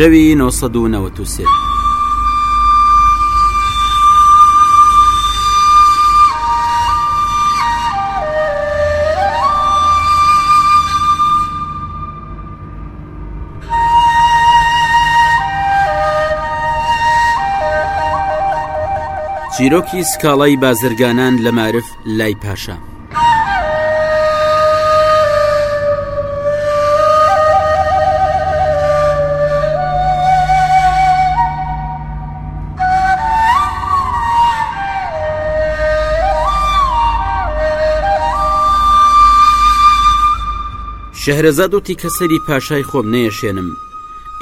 شەوی 1993. چیرۆکی سکاڵای بازرگانان لە مارف لای پاشا. شەهرەزاد و تیکەسەری پاشای خۆم نەیەشێنم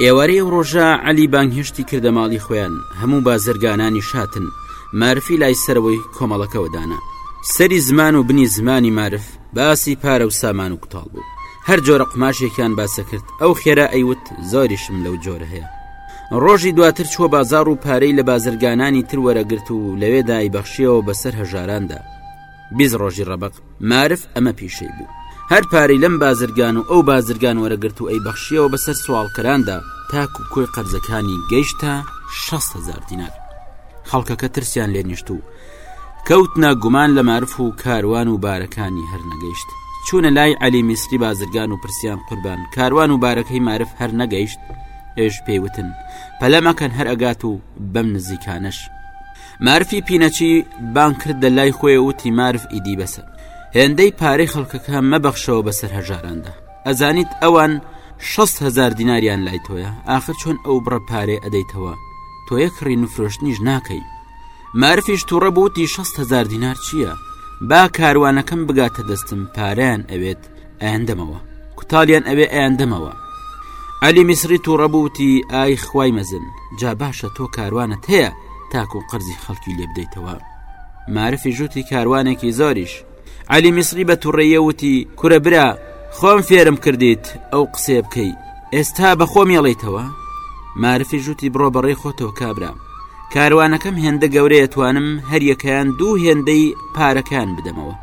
ئێوارەی ئەو ڕۆژە عەلی بانگهێشتی کردە ماڵی خۆیان هەموو بازرگانانی شاتن مارفی لای سەرەوەی کۆمەڵەکەوە دانا سەری زمان و بنی زمانی مارف باسی پارە و سامان و کوتاڵ بوو هەر جۆرە قماشێکیان باسە کرد ئەو خێرا ئەیوت زۆریشم لەو جۆر هەیە ڕۆژی دواتر چوە بازار و پارەی لە بازرگانانی تر وەرەگرت و لەوێدای بەخشیەوە بەسەر هەژاراندا بیز ڕۆژی ڕەبق مارف ئەمە پیشەی بوو هەر پارەی لەم بازرگان و ئەو بازرگان وەرەگرت و ئەی بەخشیەوە بەسەر سوالکەراندا تاکو کۆی قەرزەکانی گەیشتە 600 هزار دینار خەڵکەکە ترسیان لێ نیشت و کەوت ناگومان لە مارف و کاروان و بارەکانی هەر نەگەیشت چوونە لای علی میسری بازرگان و پرسیان قوربان کاروان و بارەکەی مارف هەر نەگەیشت ئێش پێیوتن پەلەمەکەن هەر ئەگات و بەم نزیکانەش مارفی پینەچی بان کرد لە لای خۆی وتی مارف ئیدی بەسە هێندەی پارەی خەڵکەکە مەبەخشەوە بەسەر هەژاراندا ئەزانیت ئەوان هزار دیناریان لای تۆیە ئاخر چۆن ئەو بڕە پارێ ئەدەیتەوە تۆ یەک ڕی نفرۆشتنیش ناکەی مارفیش تووڕە بووتی هزار دینار چییە؟ با کاروانەکەم بگاتە دەستم پاریان ئەوێت ئەندەمەوە کوتالیان ئەوێ ئەندەمەوە علی میسری تووڕەبووتی ئای خوای مەزن جا باشە تۆ کاروانت هەیە تاکو و قەرزی خەڵکی لێ بدەیتەوە معرفی ژووتی کاروانێکی زۆریش علی میسری بە توڕێیە وتی کورە برا خۆم فێرم کردیت ئەو قسێ بکەی ئێستا بە خۆم یڵیتەوە معرفی ژووتی بڕۆ بەڕێ خۆتەوە کابرا کاروانەکەم هێندە گەورەیە توانم هەریەکەیان دوو هێندەی پارەکان بدەمەوە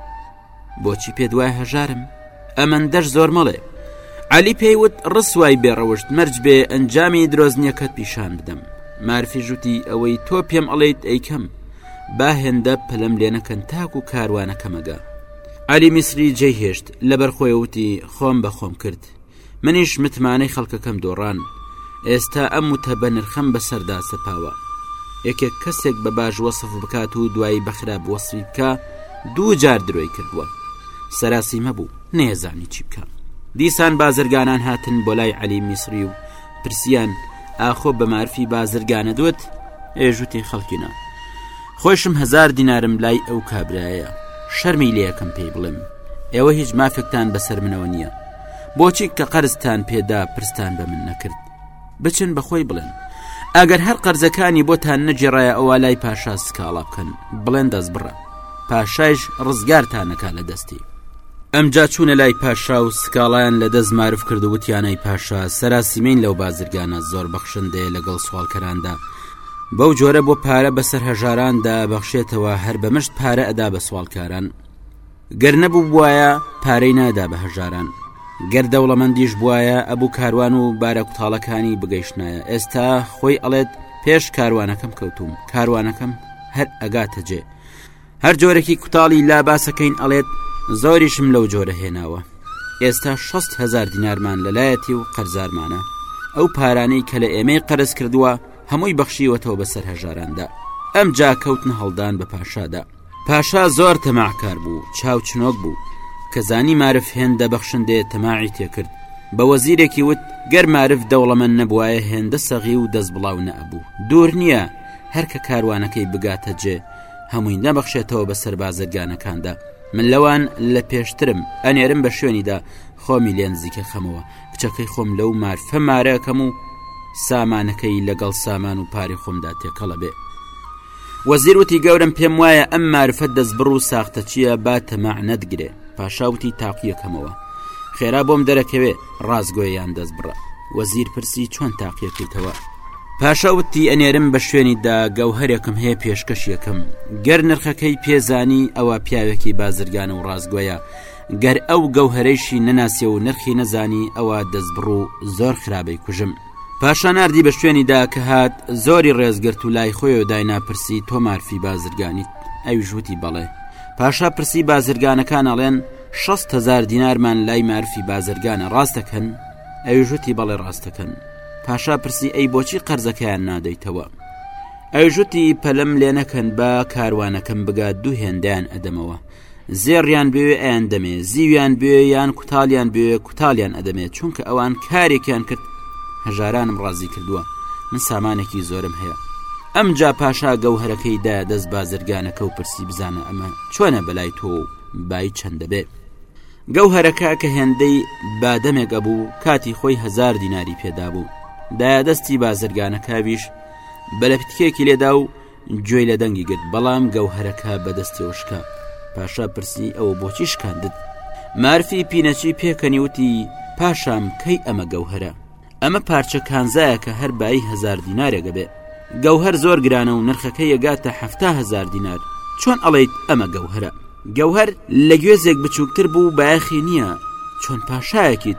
بۆچی پێت وای هەژارم ئەمەن دەش زۆر مەڵێ علی پێیوت ڕسوای بێڕەوشت مەرج بێ ئەنجامی درۆزنیەکەت پیشان بدەم مارفی ژووتی ئەوەی تۆ پێم ئەڵیت ئەیکەم با هێندە پەلم لێ نەکەن تاک و کاروانەکەمەگە علی میسری جێهێشت لەبەر خۆیوتی خۆم بە خۆم کرد منیش متمانەی خەڵکەکەم دۆڕان ئێستا ئەم وتە بە نرخەم بەسەردا سەپاوە یەکێک کەسێک بە باش وەصف بکات و دوایی بەخراپ وەصفی بکە دوو جار درۆی کردووە سەراسی مەبوو نێزانی چی بکە دیسان بازرگانان هاتن بۆ لای علی میسری و پرسیان ئاخۆ بە مارفی بازرگانە دوت ئێژوتی خەڵکینە خۆشم هزار دینارم لای ئەو کابرایە شەرمی لەکەم پێی بڵێم ئێوە هیچ مافێکتان بەسەر منەوە نییە بۆچی کە قەرزتان پێدا پرستان بە من نەکرد بچن بەخۆی بڵێن ئەگەر هەر قەرزەکانی بۆتان نەجێڕایە ئەوە لای پاشا سکاڵا بکەن بڵێن دەست بڕە پاشایش ڕزگارتانەکە لە دەستی ئەمجا چوونە لای پاشا و سکاڵیان لە دەست معرف کرد و وتیانای پاشا سەراسیمین لەو بازرگانە زۆر بەخشندەیە لەگەڵ سوالکەراندا بەو جۆرە بۆ پارە بەسەر هەژاراندا بەخشێتەوە هەر بەمەشت پارە ئەدا بە سوالکاران گەر نەبووبوایە پارەی نادا بە هەژاران گەر دەوڵەمەندیش بواە ئەبوو کاروان و بارە کوتاڵەکانی بگەیشتایە ئێستا خۆی ئەڵێت پێش کاروانەکەم کەوتوم کاروانەکەم هەر ئەگاتە جێ هەر جۆرەکی کوتاڵی لا باسەکەین ئەڵێت زۆریشم لەو جۆرە هێناوە ئێستا 6 هزار دینارمان لەلایەتی و قەرزارمانە ئەو پارانەی کە لە ئێمەی قەرز کردووە هەمووی بەخشیوەتەوە بەسەر هەژاراندا ئەم جا کەوتنە هەڵدان بە پاشادا پاشا زۆر تەماعکار بوو چاو چنۆک بوو کە زانی معرف هێندە بەخشندێ تەماعی تێکرد بە وەزیرێکی وت گەر معرف دەوڵەمەن نەبوایە هێندە سەغی و دەست بڵاو نەبوو دوور نییە هەرکە کاروانەکەی بگاتە جێ هەمووی نەبەخشێتەوە بە سەربازەرگانەکاندا من لەوان لە پێشترم ئەنێرم بە شوێنیدا خۆمی لێن زیکە خەمەوە کچەکەی خۆم لەو مارفە مارەکەم و سامانەکەی لەگەڵ سامان و پاری خۆمدا تێکەڵە بێ وەزیر وتی گەورم پێم وایە ئەم معرفەت دەستبڕ و ساختەچیە با تەماع نەدگرێ پاشاوتی تاقیەکەمەوە خێرا بۆم دەرەکەوێ ڕازگۆیان دەست بڕە وەزیر پرسی چۆن تاقیەکەیتەوە پاشەوتی ئەنێرم بە شوێنی دا گەوهرێکم هەیە پێشکەش یەکەم گەر نرخەکەی پێزانی ئەوە پیاوێکی بازرگان و ڕازگۆیە گەر ئەو گەوهرەیشی نەناسێ و نرخی نەزانی ئەوە دەستبڕ و زۆر خراپەی کوژم پاشا نردی بە شوێنی دا کە هات زۆری ڕێزگرت و لای خۆی و داینا پرسی تۆ مارفی بازرگانیت ئەوی ژووتی بەڵێ پاشا پرسی بازرگانەکان ئەڵێن 6 هزار دینارمان لای مارفی بازرگانە ڕاستەکەن ئەوی ژووتی بەڵێ ڕاستەکەن پاشا پرسی ئەی بۆچی قەرزەکەیان نادەیتەوە ئەوژوتی پەلم لێ نەکەن بە کاروانەکەم بگات دوو هێندیان ئەدەمەوە زێڕیان بوێ ئەیان دەمێ زیویان بوێ یان کوتالیان بوێ کوتالیان ئەدەمێت چونکە ئەوان کارێکیان کرد هەژارانم ڕازی کردووە من سامانێکی زۆرم هەیە ئەم جا پاشا گەوهرەکەی دا دەست بازرگانەکە و پرسی بزانە ئەمە چۆنە بەلای تۆ و بای چەند دەبێت گەوهرەکە کە هێندەی بادەمێکە بوو کاتی خۆی هزار دیناری پێدا بوو دایە دەستی بازرگانەکەویش بەلەپتکێکی لێدا و گوێی لە دەنگی گرت بەڵام گەوهرەکە بەدەستەوە شکا پاشا پرسی ئەوە بۆچی شکاندت مارفی پینەچی پێکەنی وتی پاشام کەی ئەمە گەوهرە ئەمە پارچە کانزایە کە هەر بایی هزار دینارێگە بێ گەوهر زۆر گرانە و نرخەکە یەگاتە هەفتا هزار دینار چۆن ئەڵیت ئەمە گەوهرە گەوهر لە گوێزێک بچووکتر بوو بایەخی نییە چۆن پاشایەکیت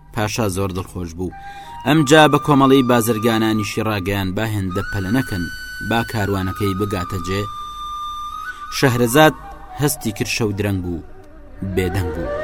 پاشا زۆر دڵخۆش بوو ئەمجا بە کۆمەڵی بازرگانانیشی ڕاگەیان با هێندە پەلە نەکەن با کاروانەکەی بگاتە جێ شەهرەزاد هەستی کرد شەو درەنگ بوو بێدەنگ بوو.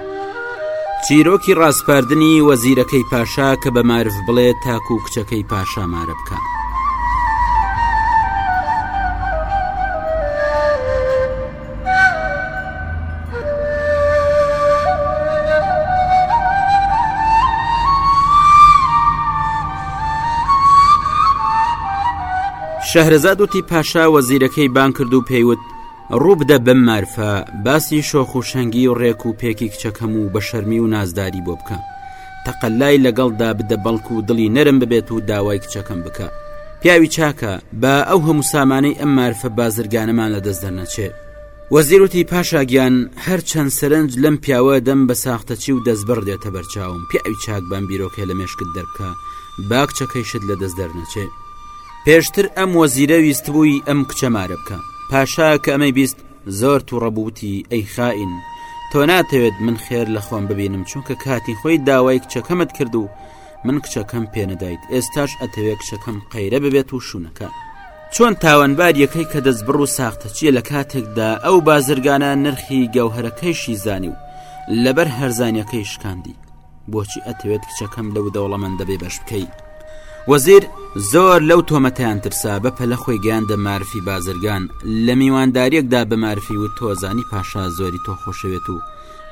چیرۆکی ڕاسپاردنی وەزیرەکەی پاشا کە بە مارف بڵێ تاکو و کچەکەی پاشا مارە بکە. شەهرەزاد وتی پاشا وەزیرەکەی بان کرد و پێیوت ڕووبدە بەم مارفە باسی شۆخ و شەنگی و ڕێک و پێکی کچەکەم و بە شەرمی و نازداری بۆ بکە تەقەلای لەگەڵدا بدە بەڵک و دڵی نەرم ببێت و داوای کچەکەم بکە پیاوی چاکە بە ئەو هەموو سامانەی ئەم مارفە بازرگانەمان لە دەست دەرنەچێ وەزیروتی پاشاگیان هەر چەند سەرنج لەم پیاوە دەم بە ساختەچی و دەستبڕ دێتە بەرچاوم پیاوی چاک بەم بیرۆکەی لە مێشکت دەرکە باکچەکەیشت لە دەست دەرنەچێ پێشتر ئەم وەزیرە ویستبووی ئەم کچە مارە بکە پاشا کە ئەمەی بیست زۆر تووڕەبووتی ئەی خائین تۆ ناتەوێت من خێر لە خۆم ببینم چونکە کاتی خۆی داوای کچەکەمت کرد و من کچەکەم پێنەدایت ئێستاش ئەتەوێت کچەکەم قەیرە ببێت و شوونەکە چۆن تاوانبار یەکەی کە دەست بڕ و ساختە چییە لە کاتێکدا ئەو بازرگانە نرخی گەوهرەکەیشی زانی و لەبەر هەرزانیەکەی شکاندی بۆچی ئەتەوێت کچەکەم لەو دەوڵەمەندە بێ بەش بکەی وەزیر زۆر لەو تۆمەتیان ترسا بە پەلە خۆی گەیاندە مارفی بازرگان لە میوانداریەکدا بە مارفی و تۆزانی پاشا زۆری تۆ خۆشەوێت و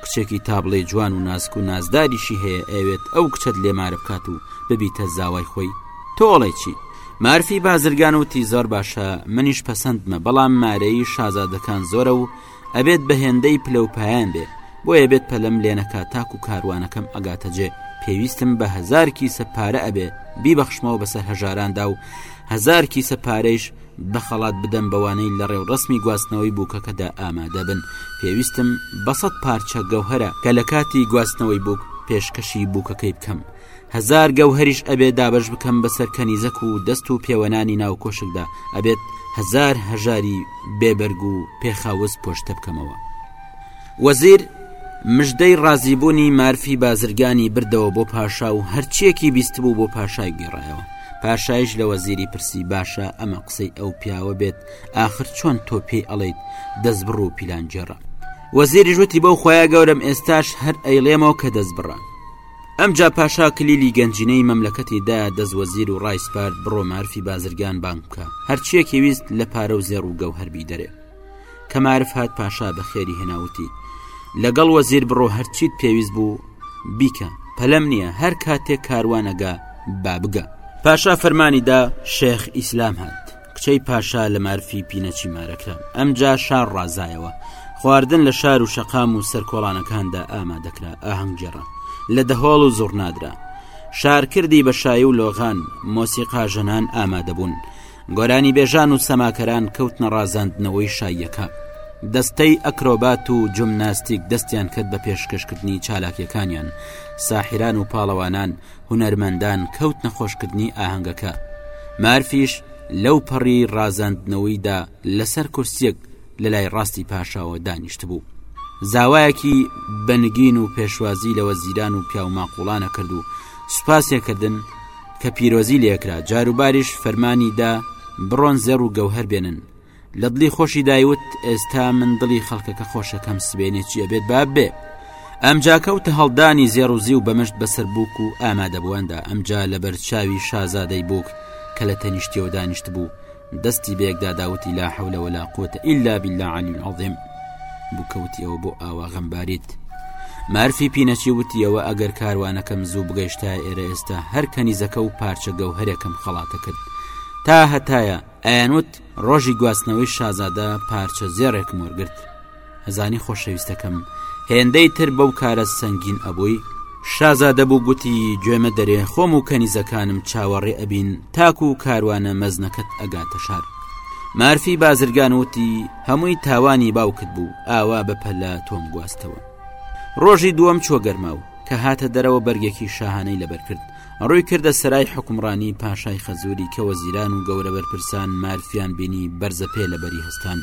کچێکی تابڵێ جوان و ناسک و نازداریشی هەیە ئەوێت ئەو کچەت لێمارە بکات و ببیتە زاوای خۆی تۆڵێ چی مارفی بازرگان و تیزۆر باشە منیش پەسەندمە بەڵام مارەی شازادەکان زۆرە و ئەبێت بە هێندەی پلە و پایان بێ بۆیە بێت پەلم لێنەکە تاکو کاروانەکەم ئەگاتە جێ پێویستم بە هزار کیسە پارە ئەبێ بیبەخشمەوە بەسەر هەژاراندا و هزار کیسە پارەیش بە خەڵات بدەم بەوانەی لە ڕێوڕسمی گواستنەوەی بووکەکەدا ئامادە بن پێویستم بەسەد پارچە گەوهرە کە لە کاتی گواستنەوەی بووک پێشکەشی بووکەکەی بکەم هەزار گەوهەریش ئەبێ دابەش بکەم بەسەر کەنیزەک و دەست و پێوەنانی ناو کۆشکدا ئەبێت هەزار هەژاری بێبەرگ و پێخاوز پۆشتە بکەمەوە وەزیر مژدەی ڕازیبوونی مارفی بازرگانی بردەوە بۆ پاشا و هەرچیەکی بیست بوو بۆ پاشای گێڕایەوە پاشایش لە وەزیری پرسی باشە ئەمە قسەی ئەو پیاوە بێت آخر چۆن تۆ پێی ئەڵیت دەست بڕ و پیلانجێڕە وەزیری ژوتی بەو خۆیان گەورم ئێستاش هەر ئەیڵێمەوە کە دەست بڕە ئەمجا پاشا کلیلی گەنجینەی مەملەکەتی دا دەست وەزیر و ڕایسپارد بڕۆ مارفی بازرگان بانگ بکە هەرچیەکی ویست لە پارە و زێڕ و گەو هەربی دەرێ کە مارف هاات پاشا بە خێری هێناوتی لەگەڵ وەزیر بڕۆ هەرچیت پێویست بوو بیکە پەلەم نییە هەر کاتێک کاروانەگە بابگە پاشا فەرمانی دا شێخ ئیسلام هات کچەی پاشا لە مارفی پینەچی مارەکرا ئەمجا شار ڕازایەوە خواردن لە شار و شەقام و سەرکۆڵانەکاندا ئامادەکرا ئاهەنگگێڕا لە دەهۆڵ و زۆر نادرا شارکردی بە شایی و لۆغان مۆسیقاژەنان ئامادەبوون گۆرانی بێژان و سەماکەران کەوتنە ڕازاندنەوەی شاییەکە دەستەی ئەکرۆبات و جمناستیک دەستیان کرد بە پێشکەشکردنی چالاکیەکانیان ساحران و پاڵەوانان هونەرمەندان کەوتنە خۆشکردنی ئاهەنگەکە مارفیش لەو پەڕی ڕازاندنەوەیدا لەسەر کورسیەک لە لای ڕاستی پاشاوە دانیشت بوو زاوایەکی بەنگین و پێشوازی لە وەزیران و پیاوماقۆڵانە کرد و سوپاسێکردن کە پیرۆزی لەکرا جاروباریش فەرمانی دا بڕۆن زێڕ و گەوهر بێنن لە دڵی خۆشی دایوت ئێستا من دڵی خەڵکەکە خۆشەکەم سبێنێ چیە بێت باب بێ ئەمجا کەوتە هەڵدانی زێڕوزی و بەمەشت بەسەر بووک و ئامادەبوواندا ئەمجا لە بەرچاوی شازادەی بووک کە لە تەنیشتیەوە دانیشت بوو دەستی بەیەکدا داوتی لا حولەوە لا قوتە ئللا بلا علی عظیم بکەوتیەوە بۆ ئاوا غەمباریت مارفی پینەچی وتیەوە ئەگەر کاروانەکەم زوو بگەیشتا ئێرە ئێستا هەر کەنیزەکە و پارچە گەوهرەکەم خەڵاتە کرد تا هەتایە ئەیانوت ڕۆژی گواستنەوەی شازادە پارچە زێڕێکم وەرگرت ئەزانی خۆشەویستەکەم هێندەی تر بەو کارە سەنگین ئەبووی شازادە بوو گوتی گوێمە دەرێ خۆم و کەنیزەکانم چاوەڕێ ئەبین تاکو و کاروانە مەزنەکەت ئەگاتە شار مارفی بازرگان وتی هەمووی تاوانی باوکت بوو ئاوا بەپەلە تۆم گواستەوە ڕۆژی دووەم چۆ گەرماو کە هاتە دەرەوە بەرگێکی شاهانەی لەبەر کرد ڕووی کردە سەرای حکومڕانی پاشای خەزووری کە وەزیران و گەورە بەرپرسان مارفیان بینی بەرزە پێ لە بەری هەستان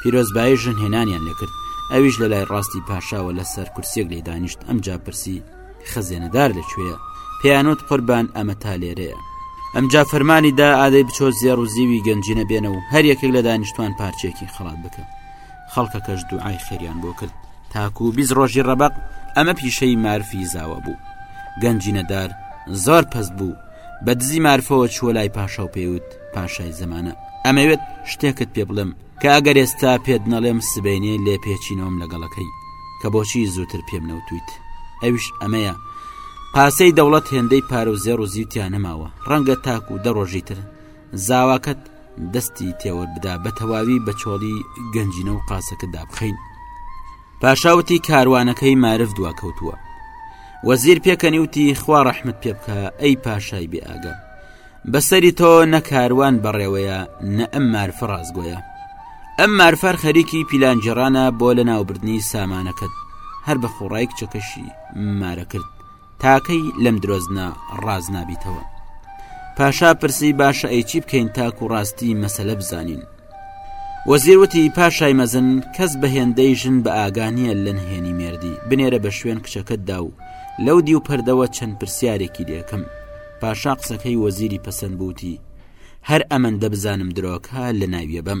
پیرۆزبایی ژن هێنانیان لەکرد ئەویش لە لای ڕاستی پاشاوە لە سەر کورسێک لێ دانیشت ئەم جاپرسی خەزێنەدار لەکوێیە پێیانوت قوربان ئەمە تا لێرەیە ئەمجا فەرمانی دا ئادەی بچۆ زێڕ و زیوی گەنجینە بێنە و هەر یەکێک لە دانیشتوان پارچێکی خەڵات بکە خەڵکەکەش دوعای خێریان بۆ کرد تاکو و بیست ڕۆژی ڕەبق ئەمە پیشەی مارفی زاوە بوو گەنجی نەدار زۆر پەس بوو بە دزی مارفەوە چووە لای پاشا و پێوت پاشای زمانە ئەمەوێت شتێکت پێ بڵێم کە ئەگەر ئێستا پێت نەڵێم سبینێ لێ پێچینەوەم لەگەڵەکەی کە بۆچی زووتر پێم نەوتویت ئەویش ئەمەیە پاسەی دەوڵەت هێندەی پارە و زێڕ و زیوتیان نەماوە ڕەنگە تاکو و دەڕۆژی تر زاواکەت دەستی تێوەربدا بە تەواوی بە چۆڵی گەنجینە و قاسەکە دابخەین پاشاوتی کاروانەکەی مارف دوا کەوتووە وەزیر پێکەنیوتی خوا ڕەحمت پێ بکە ئەی پاشای بێ ئاگە بەسەری تۆ نەکاروان بەڕێوەیە نە ئەم مارفە ڕازگۆیە ئەم مارفەر خەریکی پیلانجیێرانە بۆ لە ناوبردنی سامانەکەت هەر بە خۆڕای کچەکەشی مارە کرد تاکەی لەم درۆزنە ڕاز نابیتەوە پاشا پرسی باشە ئەی چی بکەین تاک و ڕاستی مەسەلە بزانین وەزیروتی پاشای مەزن کەس بە هێندەی ژن بە ئاگانیە لە نهێنی مێردی بنێرە بە شوێن کچەکەتدا و لەو دی و پەردەوە چەند پرسیارێکی لەکەم پاشا قسەکەی وەزیری پەسەند بوتی هەر ئەمەندە بزانم درۆکە لە ناویە بم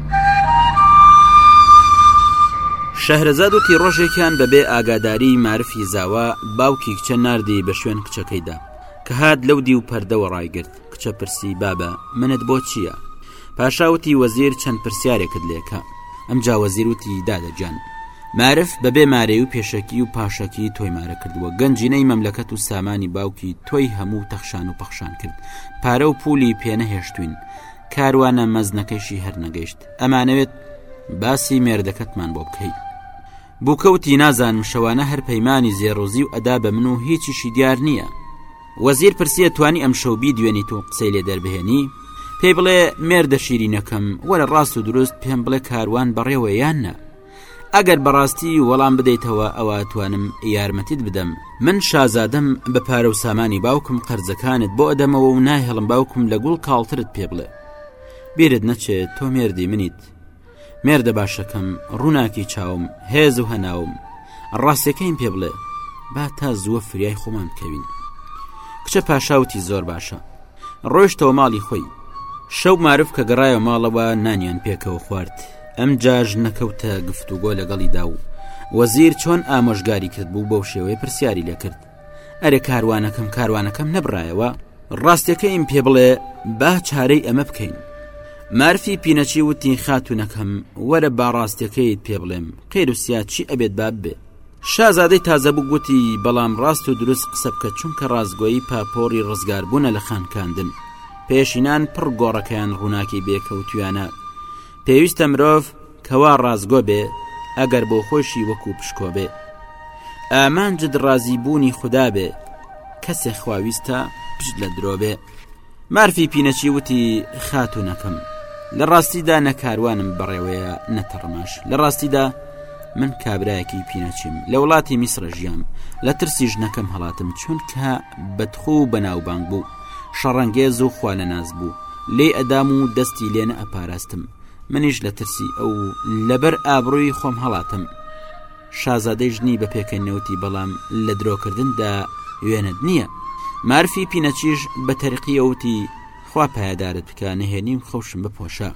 شەهرەزاد وتی ڕۆژێکیان بەبێ ئاگاداری مارفی زاوا باوکی کچە نردی بە شوێن کچەکەیدا کە هاات لەو دی و پەردەوە ڕایگرت کچە پرسی بابە منت بۆ چییە؟ پاشاوتی وەزیر چەند پرسیارێکت لێکە ئەم جاوەزیروتی دادەجان مارف بەبێ مارەی و پێشەکی و پاشەکی تۆی مارە کردووە گەنجینەی مەملەکەت و سامانی باوکی تۆی هەموو تەخشان و پەخشان کرد پارە و پولی پێنەهێشتوین کاروانە مەزنەکەشی هەر نەگەیشت ئەمانەوێت باسی مێردەکەتمان بۆ بکەیت بووکەوتی نازانم شەوانە هەر پەیمانانی زێڕۆزی و ئەدا بە من و هیچیشی دیار نییە وەزیر پرسیە توانی ئەم شەوبی دوێنیت و قسەی لێ دەربهێنی پێی بڵێ مێردە شیرینەکەم وەرە ڕاست و دروست پێم بڵێ کاروان بەڕێوەیان نە ئەگەر بەڕاستی وەڵام بدەیتەوە ئەوە توانم یارمەتیت بدەم من شازادەم بە پارە و سامانی باوکم قەرزەکانت بۆ ئەدەمەوە و ناهێڵم باوکم لە گوڵ کاڵترت پێ بڵێ بیرت نەچێت تۆ مێردی منیت مێردە باشەکەم ڕووناکی چاوم هێز و هەناوم ڕاستەکەیم پێ بڵێ با تا زووە فریای خۆمان بکەوین کچە پاشاوتی زۆر باشە ڕۆشتەوە ماڵی خۆی شەو معرف کە گەڕایە ماڵەوە نانیان پێکەوە خوارد ئەم جاش نەکەوتە گفتوگۆ لەگەڵیدا و وەزیر چۆن ئامۆژگاری کرد بوو بەو شێوەی پرسیاری لەکرد ئەرێ کاروانەکەم کاروانەکەم نەبرایەوە ڕاستەکەیم پێ بڵێ با چارەی ئەمە بکەین مارفی پینەچی وتی خاتونەکەم وەرە باڕاستەکەیت پێ بڵێم قێروسیا چی ئەبێت باب بێ شازادەی تازەبوو گوتی بەڵام ڕاست و دروست قسە بکە چونکە ڕاستگۆیی پاپۆری ڕزگاربوونە لە خانکاندن پێشینان پڕ گۆڕەکەیان ڕووناکی بێکەوتویانە پێویستە مرۆڤ کەوا ڕاستگۆ بێ ئەگەر بۆ خۆشی وەکو پشکۆ بێ ئامانجد ڕازی بوونی خوددا بێ کەسێ خواویستە پشت لە درۆ بێ مارفی پینەچی وتی خاتونەکەم لە ڕاستیدا نە کاروانم بەڕێوەیە نەتەڕماش لە ڕاستیدا من کابراایەکی پینەچیم لە وڵاتی میسرە ژیام لە ترسی ژنەکەم هەڵاتم چونکە بەدخۆ و بەناوبانگ بوو شەڕەنگێز و خوا لە ناز بوو لێ ئەدام و دەستی لێنە ئەپاراستم منیش لە ترسی ئەو لەبەر ئابرووی خۆم هەڵاتم شازادەی ژنی بە پێکەنینە وتی، بەڵام لە درۆکردندا وێنەت نییە. مارفی پینەچیش بە تەرقییەوە وتی، خوا پایەدارت بکا، نهێنیم خەوشم بپۆشە.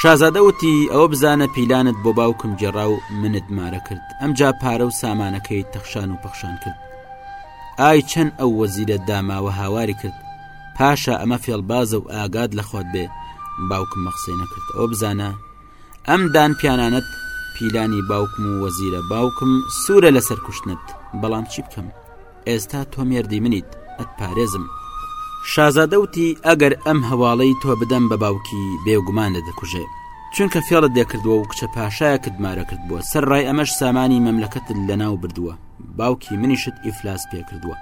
شازادە وتی، ئەوە بزانە پیلانت بۆ باوکم گێڕا و منت مارە کرد، ئەمجا پارە و سامانەکەی تەخشان و پەخشان کرد. ئای چەند ئەو وەزیرە داماوە هاواری کرد، پاشا ئەمە فێڵبازە و ئاگات لە خۆت بێ، باوکم مەقسەی نەکرد، ئەوە بزانە، ئەم دان پیانانەت پیلانی باوکم و وەزیرە باوکم سوورە لەسەر کوشتنت بەڵام چی بکەم ئێستا تۆ مێردی منیت ئەت پارێزم شازادەوتی ئەگەر ئەم هەواڵەی تۆ بدەم بە باوکی بێگومان لە دەکوژێ چونکە فێڵت دەکردووە و کچە پاشایە کردمارە کرد بووە سەر ڕای ئەمەش سامانی مەملەکەتت لەناو بردووە باوکی منیشت ئیفلاس پێکردووە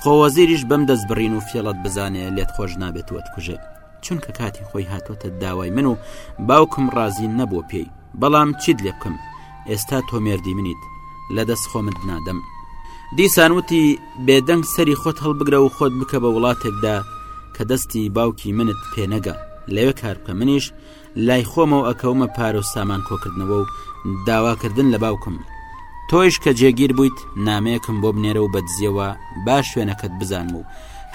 خۆوەزیریش بەم دەست بڕین و فێڵت بزانێ لێت خۆش نابێت وەت کوژێ چونکە کاتی خۆی هاتۆتە داوای من و باوکم ڕازی نەبووە پێی بەڵام چیت لێ بکەم ئێستا تۆ مێردی منیت لە دەست خۆمت نادەم دیسان وتی بێدەنگ سەری خۆت هەڵبگرە و خۆت بکە بە وڵاتێکدا کە دەستی باوکی منت پێنەگە لەوێ کار بکە منیش لای خۆمەوە ئەکەومە پارە و سامان کۆکردنەوە و داواکردن لە باوکم تۆیش کە جێگیر بوویت نامەیەکم بۆ بنێرە و بەدزیەوە با شوێنەکەت بزانم و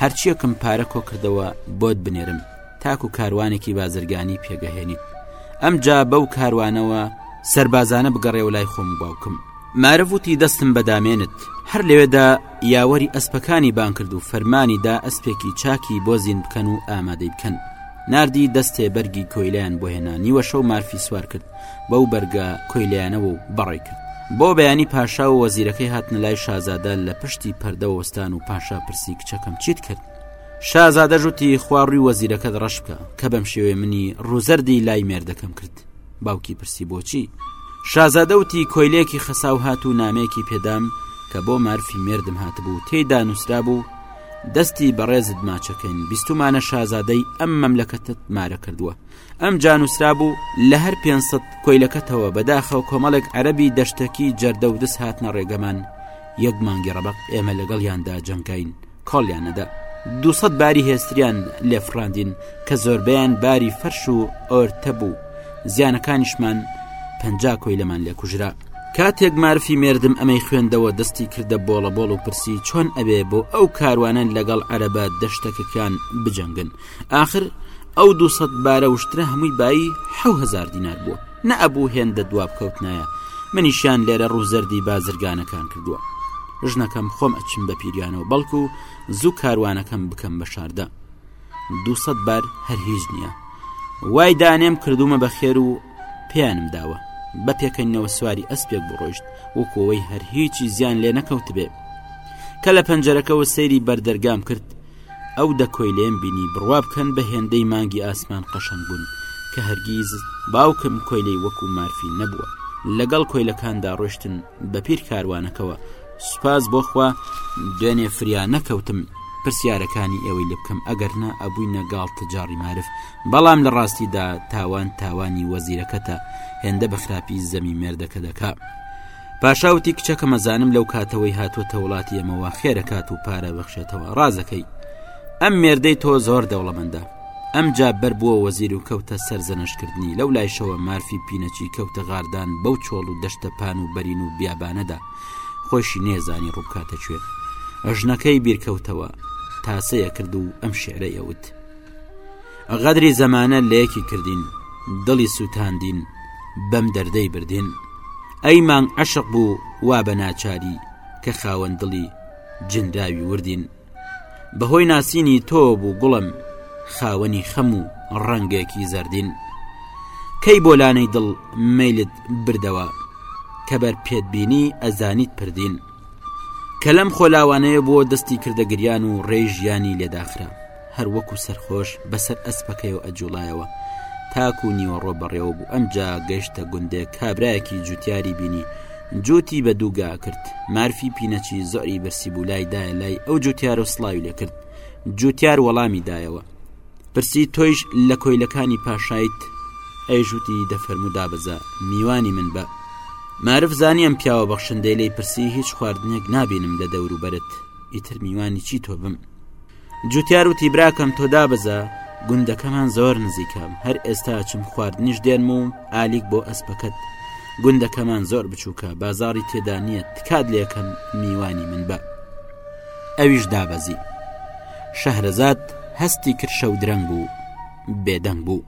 هەرچیەکم پارە کۆکردەوە بۆت بنێرم تاکو کاروانێکی بازرگانی پێگەهێنیت ئەم جا بەو کاروانەوە سربازانە بگەڕێ و لای خۆم باوکم مارەڤوتی دەستم بەدامێنت هەر لەوێدا یاوەری ئەسپەکانی بان کرد و فەرمانی دا ئەسپێکی چاکی بۆ زین بکەن و ئامادەی بکەن ناردی دەستێ بەرگی کۆیلەیان بۆ هێنا نیوەشەو مارفی سوار کرد بەو بەرگە کۆیلیانەوە و بەڕێ کرد بۆ بەیانی پاشا و وەزیرەکەی هاتنە لای شازادە لە پشتی پەردە وەستان و پاشا پرسی کچەکەم چیت کرد شازادە ژوتی خواڕوی وەزیرەکەت ڕەش بکە کە بەم شێوێ منی ڕوزەردی لای مێردەکەم کرد باوکی پرسی بۆچی شازادەوتی کۆیلێکی خەساو هات و نامەیەکی پێدام کە بۆ مارفی مێردم هاتبوو تێدا نووسرا بوو دەستی بەڕێزت ماچەکەین بیستمانە شازادەی ئەم مەملەکەتت مارە کردووە ئەم جانوسرا بوو لە هەر 500 کۆیلەکەتەوە بەداخەوە کۆمەڵێک عەربی دەشتەکی جەردە و دەست هاتنە ڕێگەمان یەک مانگی ڕەبق ئێمە لەگەڵیاندا جەنگین کۆڵیان نەدا دوسەد باری هێستریان لێفراندین کە زۆربیان باری فەرش و ئۆرتە بوو زیانەکانیشمان پەنج کۆی لەمان لێکوژرا کاتێک مارفی مێردم ئەمەی خوێندەوە دەستی کردە بۆڵە بۆڵ و پرسی چۆن ئەبێ بۆ ئەو کاروانە لەگەڵ عەرەبە دەشتەکەکان بجەنگن آخر ئەو دو سەد بارە وشترە هەمووی بایی حهزار دینار بووە نەئەبوو هێندە دواب کەوتنایە منیشیان لێرە ڕووزەردی بازرگانەکان کردووە ژنەکەم خۆم ئەچم بە پیریانەوە بەڵکو و زوو کاروانەکەم بکەم بە شاردا دوسەد بار هەر هیچ نییە وای دانێم کردومە بە خێر و پێیانم داوە بە پێکەنینەوە سواری ئەسپێک بڕۆیشت وەکەوەی هەر هیچی زیان لێ نەکەوت بێ کە لە پەنجەرەکەەوە سەیری بەردەرگام کرد ئەو دەکۆی لێم بینی بڕوا بکەن بە هێندەی مانگی ئاسمان قەشەنگ بوون کە هەرگیز باوکم کۆیلەی وەکو مارفی نەبووە لەگەڵ کۆیلەکاندا ڕۆشتن بە پیر کاروانەکەەوە سوپاس بۆخوا دوێنێ فریا نەکەوتم پرسیارەکانی ئێوەی لە بکەم ئەگەرنا ئەبووی نەگاڵ تجاری مارف بەڵام لە ڕاستیدا تاوان تاوانی وەزیرەکەتە هێندە بە خراپی زەمی مێردەکە دەکا پاشاوتی کچەکە مەزانم لەو کاتەوەی هاتووەتە وڵاتی ئەمەوە خێرەکات و پارە بەخشێتەوە ڕازەکەی ئەم مێردەی تۆ زۆر دەوڵەمەندە ئەم جا بەر بووە وەزیر و کەوتە سەرزەنشکردنی لەو لایشەوە مارفی پینەچی کەوتە غاردان بەو چۆڵ و دەشتەپان و بەرین و بیابانەدا خۆشی نێزانی ڕووبکاتە کوێ ئەژنەکەی بیرکەوتەوە تاسەیە کرد و ئەم شعرە ئەوت غەدری زەمانە لە یەکی کردین دڵی سووتاندین بەم دەردەی بردین ئەی مانگ عشق بوو وا بە ناچاری کە خاوەن دڵی جنراوی وردین بەهۆی ناسینی تۆ بوو گوڵم خاوەنی خەم و ڕەنگێکی زەردین کەی بۆلانەی دڵ میلت بردەوە کە بەر پێتبینی ئەزانیت پردین کە لەم خۆلاوانەیە بۆ دەستی کردە گریان و ڕێژیانی لێداخرا هەر وەکو سەرخۆش بەسەر ئەسپەکەیەوە ئەجوڵایەوە تاکو و نیوەڕۆ بەڕێوە بوو ئەمجا گەشتە گوندێک کابراایەکی جوتیاری بینی جوتی بە دووگا کرد مارفی پینەچی زۆری برسی بوو لای دایە لای ئەو جوتیار و سلاوی لێ کرد جوتیار وەڵامی دایەوە پرسی تۆیش لە کۆیلەکانی پاشایت ئەیژوتی دەفەرمودا بەزە میوانی من بە معرف زانیم پیاوە بەخشندەی لی پرسی هیچ خواردنێک نابینم لە دەوروبەرت ئیتر میوانی چی تۆ بم جوتیار وتی براکەم تۆ دابەزە گوندەکەمان زۆر نزیکە هەر ئێستا چم خواردنیش دێنم و ئالیک بۆ ئەسپەکەت گوندەکەمان زۆر بچووکە بازاری تێدا نییە تکات لێکەم میوانی من بە ئەویش دابەزی شەهرەزاد هەستی کرشە و درەنگ بوو بێدەنگ بوو